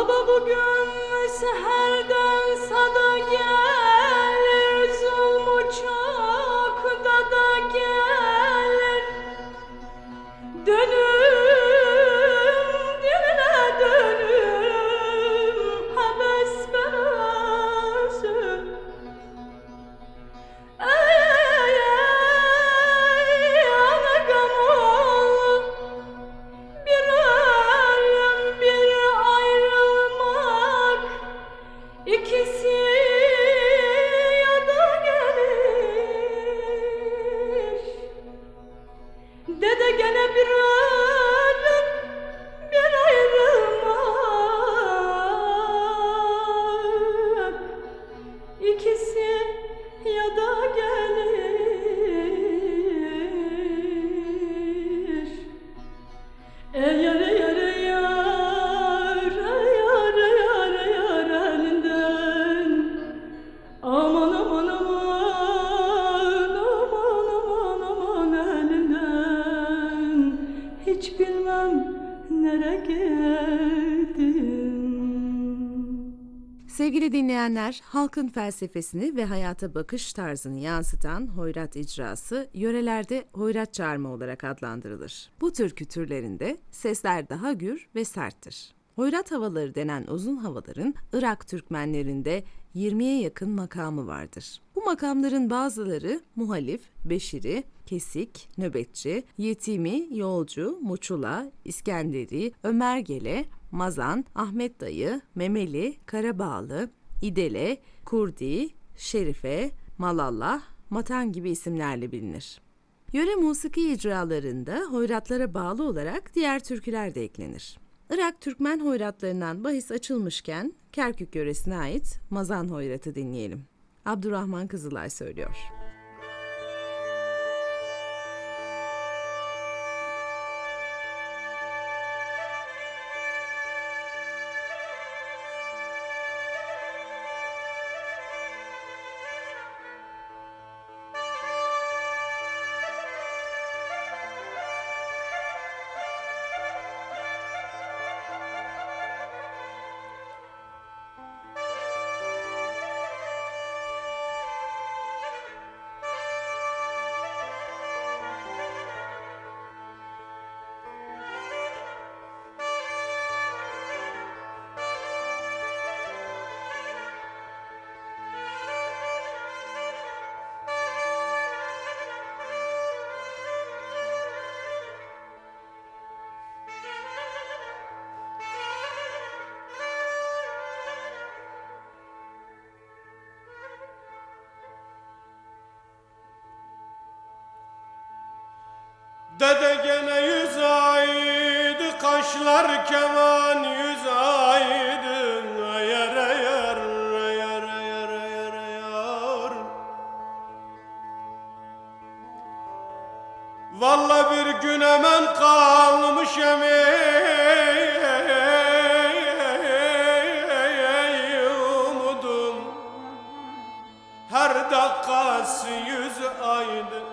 Baba bugün seherden sada gelir Sevgili dinleyenler, halkın felsefesini ve hayata bakış tarzını yansıtan hoyrat icrası yörelerde hoyrat çağırma olarak adlandırılır. Bu türkü türlerinde sesler daha gür ve serttir. Hoyrat havaları denen uzun havaların Irak Türkmenlerinde 20'ye yakın makamı vardır. Bu makamların bazıları muhalif, beşiri, kesik, nöbetçi, yetimi, yolcu, muçula, İskenderi, Ömergele, Mazan, Ahmet Dayı, Memeli, Karabağlı, İdele, Kurdi, Şerife, Malallah, Matan gibi isimlerle bilinir. Yöre musiki icralarında hoyratlara bağlı olarak diğer türküler de eklenir. Irak Türkmen hoyratlarından bahis açılmışken Kerkük yöresine ait Mazan hoyratı dinleyelim. Abdurrahman Kızılay söylüyor. Dede gene yüz aydı kaşlar keman yüz aydın ayar ayar ayar ayar ayar ayar Valla bir gün hemen kalmış emeği umudum. Her dakikası yüz aydı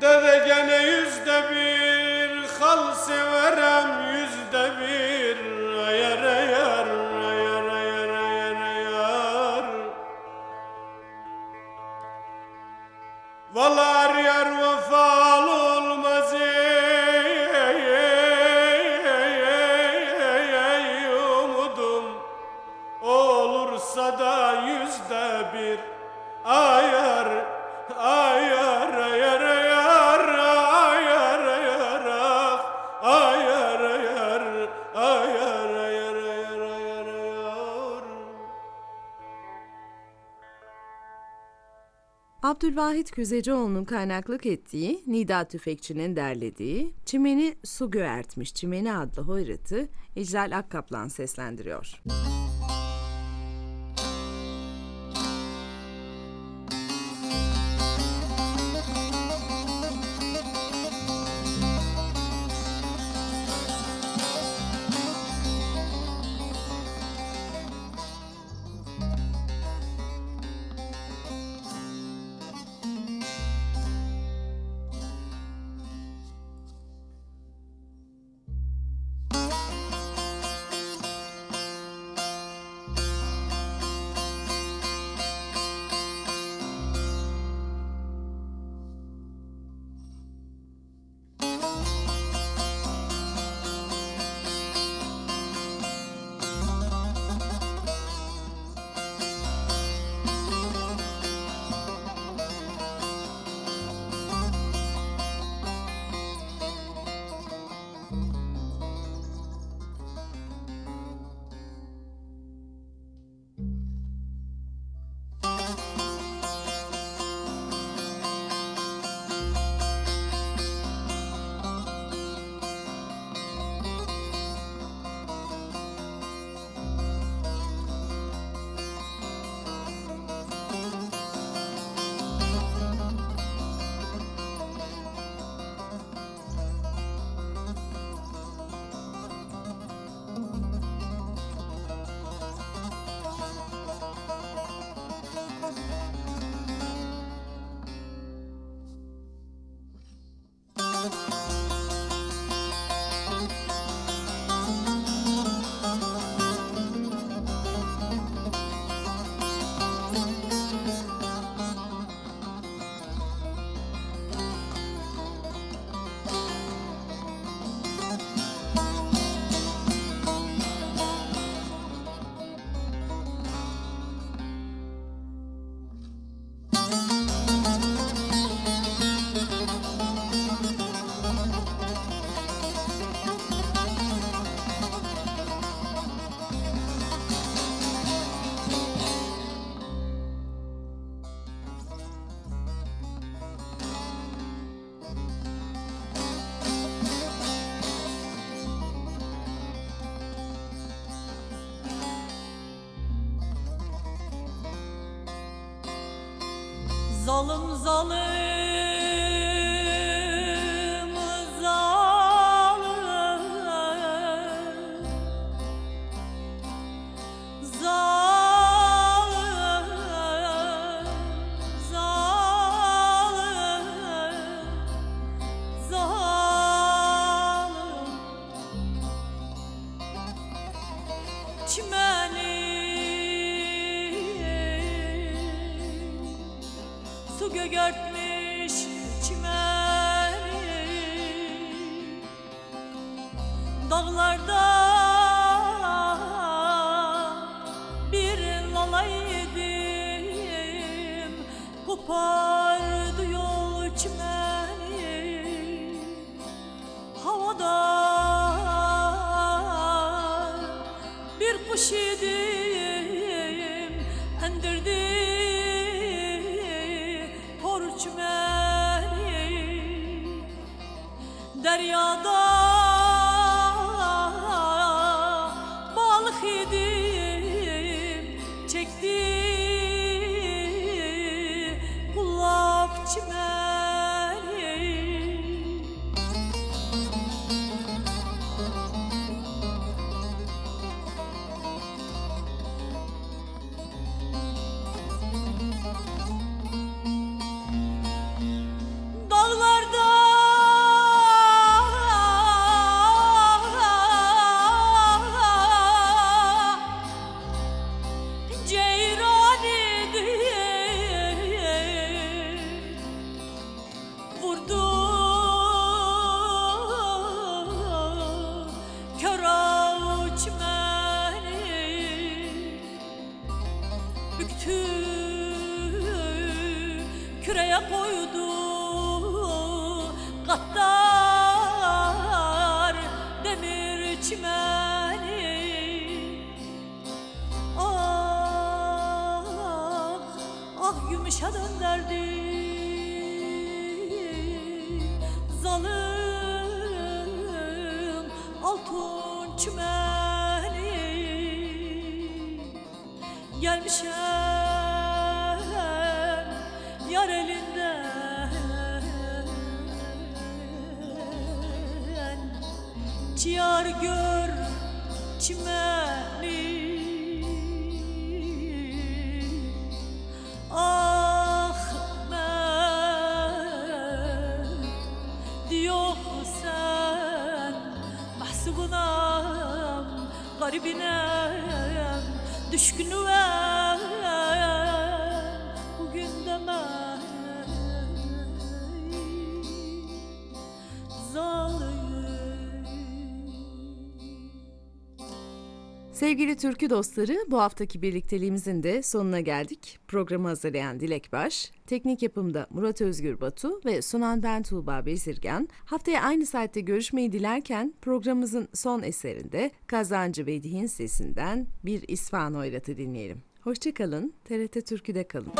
Dede gene yüzde bir Hal severem yüzde bir. Abdülvahit Küzecioğlu'nun kaynaklık ettiği, Nida Tüfekçi'nin derlediği Çimeni Su Göğertmiş Çimeni adlı hoyratı İclal Akkaplan seslendiriyor. Müzik Zalım zalım Dağlarda bir lala yedim kupar küreye koydu katlar demir çimeni. Ah ah yumuşa döndürdü gör çimeni. Ah Mehdi yok sen Mahzunam, garibinem, düşkünüm. Sevgili türkü dostları, bu haftaki birlikteliğimizin de sonuna geldik. Programı hazırlayan Dilek Baş, teknik yapımda Murat Özgür Batu ve sunan ben Tuğba Bezirgen. Haftaya aynı saatte görüşmeyi dilerken programımızın son eserinde Kazancı Vedihin sesinden bir İsfahan oyratı dinleyelim. Hoşçakalın, TRT Türkü'de kalın.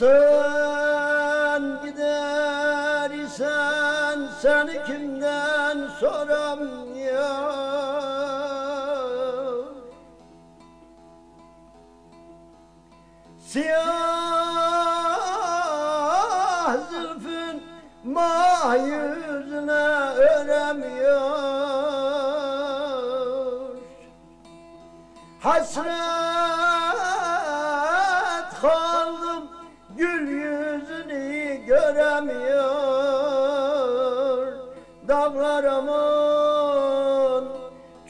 Sen gidersen seni kimden soram ya? Siyah zülfün mah yüzüne öremiyor Hasret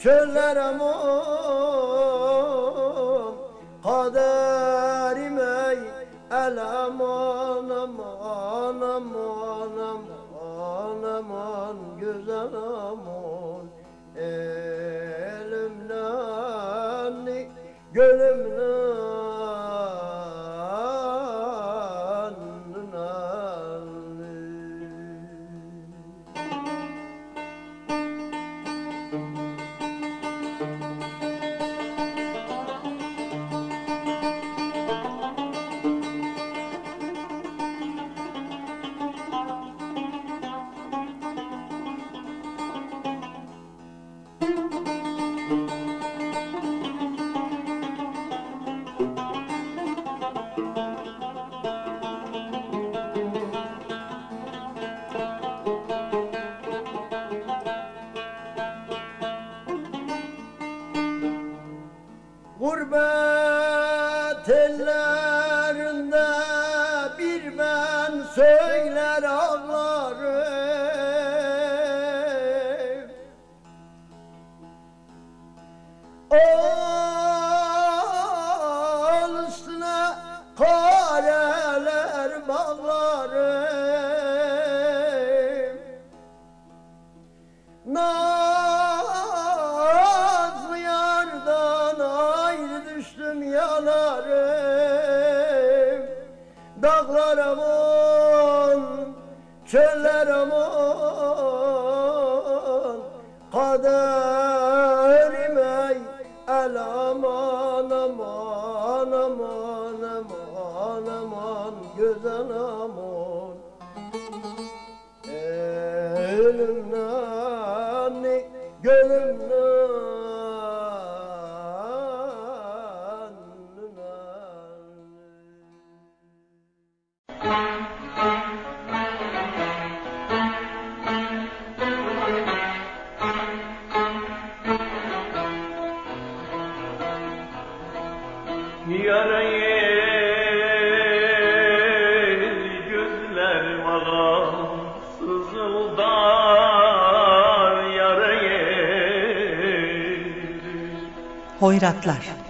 Köllere mor Gurbet ellerinde bir ben söyler Hoyratlar